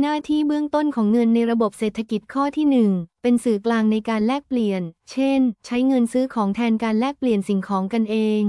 หน้าที่เบื้องต้นของเงินในระบบเศรษฐกิจข้อที่ 1 เป็นสื่อกลางในการแลกเปลี่ยน เช่น ใช้เงินซื้อของแทนการแลกเปลี่ยนสิ่งของกันเอง